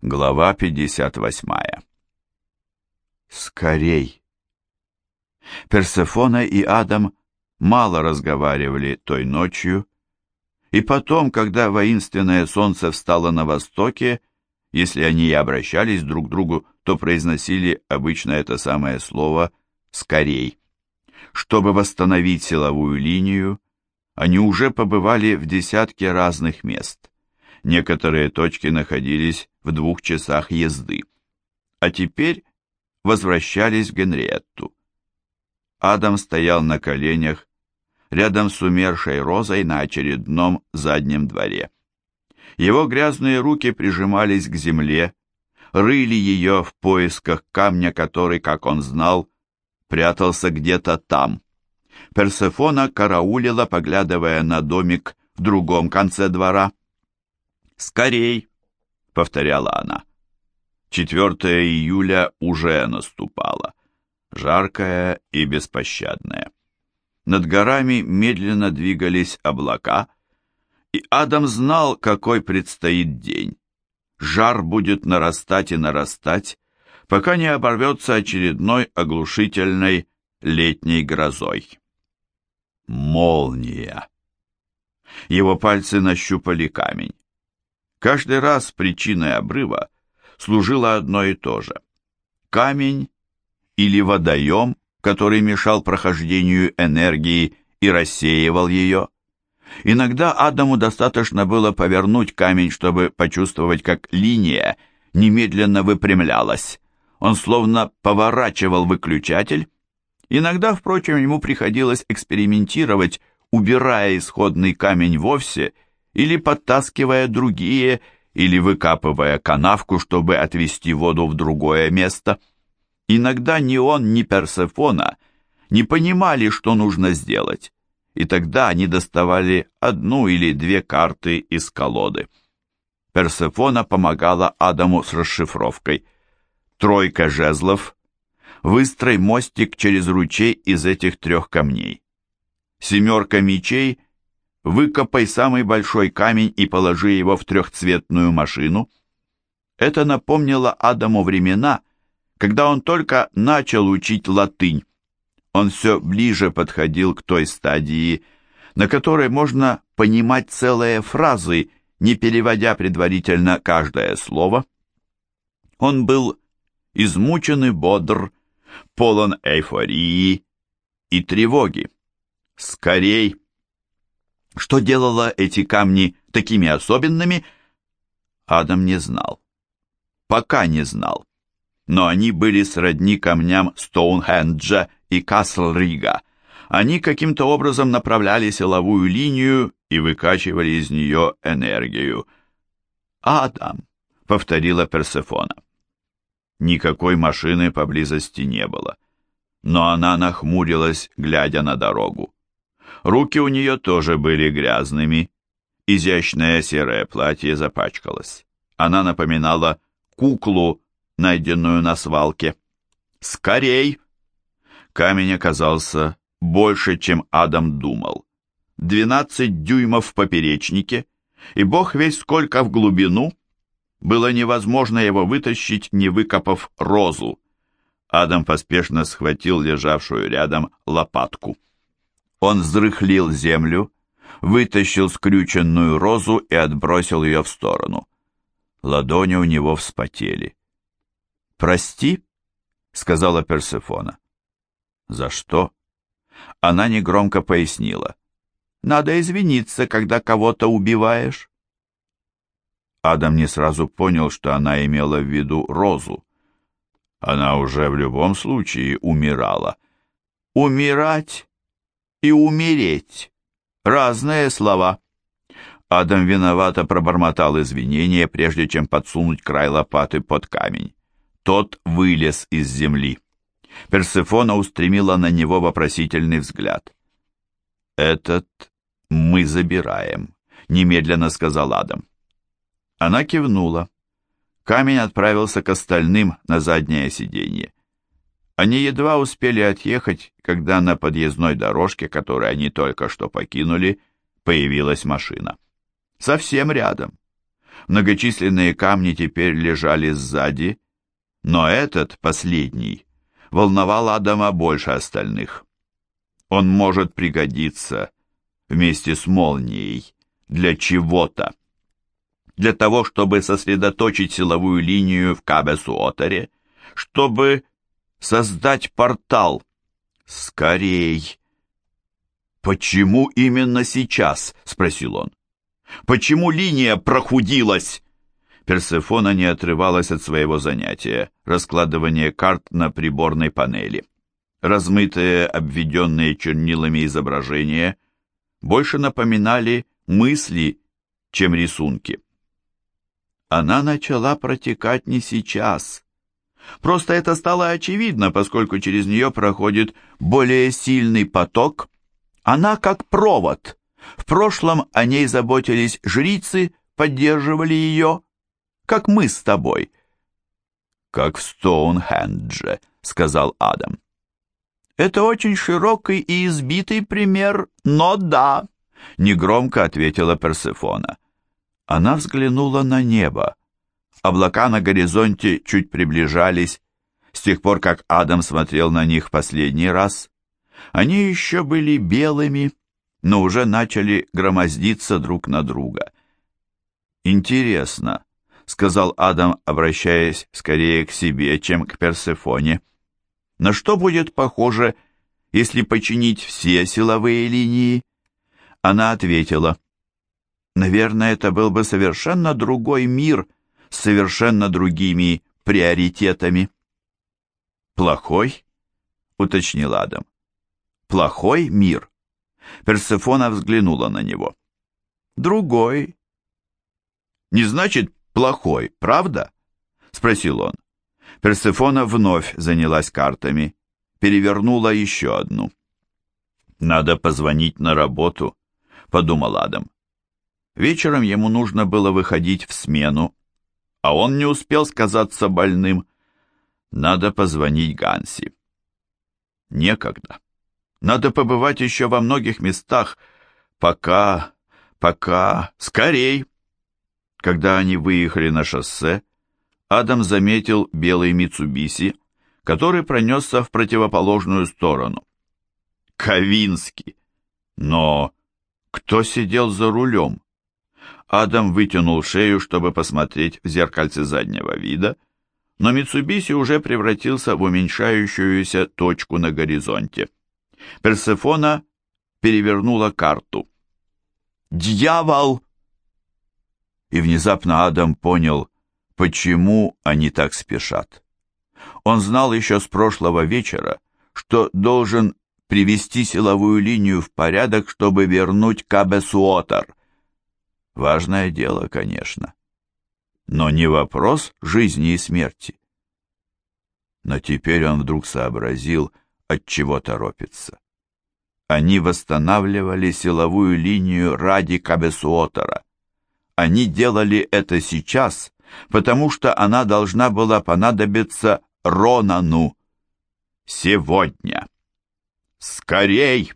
Глава 58. Скорей. Персефона и Адам мало разговаривали той ночью, и потом, когда воинственное солнце встало на востоке, если они и обращались друг к другу, то произносили обычно это самое слово «скорей». Чтобы восстановить силовую линию, они уже побывали в десятке разных мест. Некоторые точки находились в двух часах езды. А теперь возвращались в Генриетту. Адам стоял на коленях рядом с умершей розой на очередном заднем дворе. Его грязные руки прижимались к земле, рыли ее в поисках камня, который, как он знал, прятался где-то там. Персефона караулила, поглядывая на домик в другом конце двора. «Скорей!» — повторяла она. 4 июля уже наступало, жаркое и беспощадное. Над горами медленно двигались облака, и Адам знал, какой предстоит день. Жар будет нарастать и нарастать, пока не оборвется очередной оглушительной летней грозой. Молния! Его пальцы нащупали камень. Каждый раз причиной обрыва служило одно и то же. Камень или водоем, который мешал прохождению энергии и рассеивал ее. Иногда Адаму достаточно было повернуть камень, чтобы почувствовать, как линия немедленно выпрямлялась. Он словно поворачивал выключатель. Иногда, впрочем, ему приходилось экспериментировать, убирая исходный камень вовсе – или подтаскивая другие, или выкапывая канавку, чтобы отвести воду в другое место. Иногда ни он, ни Персефона не понимали, что нужно сделать, и тогда они доставали одну или две карты из колоды. Персефона помогала Адаму с расшифровкой. Тройка жезлов, выстрой мостик через ручей из этих трех камней. Семерка мечей выкопай самый большой камень и положи его в трехцветную машину. Это напомнило Адаму времена, когда он только начал учить латынь. Он все ближе подходил к той стадии, на которой можно понимать целые фразы, не переводя предварительно каждое слово. Он был измучен и бодр, полон эйфории и тревоги. «Скорей!» Что делало эти камни такими особенными, Адам не знал. Пока не знал. Но они были сродни камням Стоунхенджа и Каслрига. Они каким-то образом направляли силовую линию и выкачивали из нее энергию. «Адам», — повторила Персефона. Никакой машины поблизости не было, но она нахмурилась, глядя на дорогу. Руки у нее тоже были грязными. Изящное серое платье запачкалось. Она напоминала куклу, найденную на свалке. «Скорей!» Камень оказался больше, чем Адам думал. Двенадцать дюймов в поперечнике, и бог весь сколько в глубину. Было невозможно его вытащить, не выкопав розу. Адам поспешно схватил лежавшую рядом лопатку. Он взрыхлил землю, вытащил скрюченную розу и отбросил ее в сторону. Ладони у него вспотели. «Прости», — сказала Персефона. «За что?» Она негромко пояснила. «Надо извиниться, когда кого-то убиваешь». Адам не сразу понял, что она имела в виду розу. Она уже в любом случае умирала. «Умирать и умереть. Разные слова. Адам виновато пробормотал извинения, прежде чем подсунуть край лопаты под камень. Тот вылез из земли. Персефона устремила на него вопросительный взгляд. «Этот мы забираем», — немедленно сказал Адам. Она кивнула. Камень отправился к остальным на заднее сиденье. Они едва успели отъехать, когда на подъездной дорожке, которую они только что покинули, появилась машина. Совсем рядом. Многочисленные камни теперь лежали сзади, но этот, последний, волновал Адама больше остальных. Он может пригодиться вместе с молнией для чего-то. Для того, чтобы сосредоточить силовую линию в Кабесуотере, чтобы создать портал. Скорей! «Почему именно сейчас?» — спросил он. «Почему линия прохудилась?» Персефона не отрывалась от своего занятия, раскладывания карт на приборной панели. Размытые, обведенные чернилами изображения больше напоминали мысли, чем рисунки. Она начала протекать не сейчас. Просто это стало очевидно, поскольку через нее проходит более сильный поток. Она как провод. В прошлом о ней заботились жрицы, поддерживали ее, как мы с тобой. «Как в Стоунхендже», — сказал Адам. «Это очень широкий и избитый пример, но да», — негромко ответила Персефона. Она взглянула на небо. Облака на горизонте чуть приближались. С тех пор, как Адам смотрел на них последний раз, они еще были белыми, но уже начали громоздиться друг на друга. Интересно, сказал Адам, обращаясь скорее к себе, чем к Персефоне. На что будет похоже, если починить все силовые линии? Она ответила, наверное, это был бы совершенно другой мир совершенно другими приоритетами. Плохой? уточнил Адам. Плохой мир? Персефона взглянула на него. Другой. Не значит плохой, правда?» — спросил он. Персефона вновь занялась картами, перевернула еще одну. «Надо позвонить на работу», — подумал Адам. Вечером ему нужно было выходить в смену, а он не успел сказаться больным. Надо позвонить Ганси. Некогда. Надо побывать еще во многих местах. Пока, пока, скорей. Когда они выехали на шоссе, Адам заметил белый Митсубиси, который пронесся в противоположную сторону. Ковинский! Но кто сидел за рулем? Адам вытянул шею, чтобы посмотреть в зеркальце заднего вида, но Митсубиси уже превратился в уменьшающуюся точку на горизонте. Персефона перевернула карту. «Дьявол!» и внезапно Адам понял, почему они так спешат. Он знал еще с прошлого вечера, что должен привести силовую линию в порядок, чтобы вернуть Кабесуотар. Важное дело, конечно, но не вопрос жизни и смерти. Но теперь он вдруг сообразил, от чего торопится. Они восстанавливали силовую линию ради Кабесуотара. Они делали это сейчас, потому что она должна была понадобиться Ронану. Сегодня. Скорей!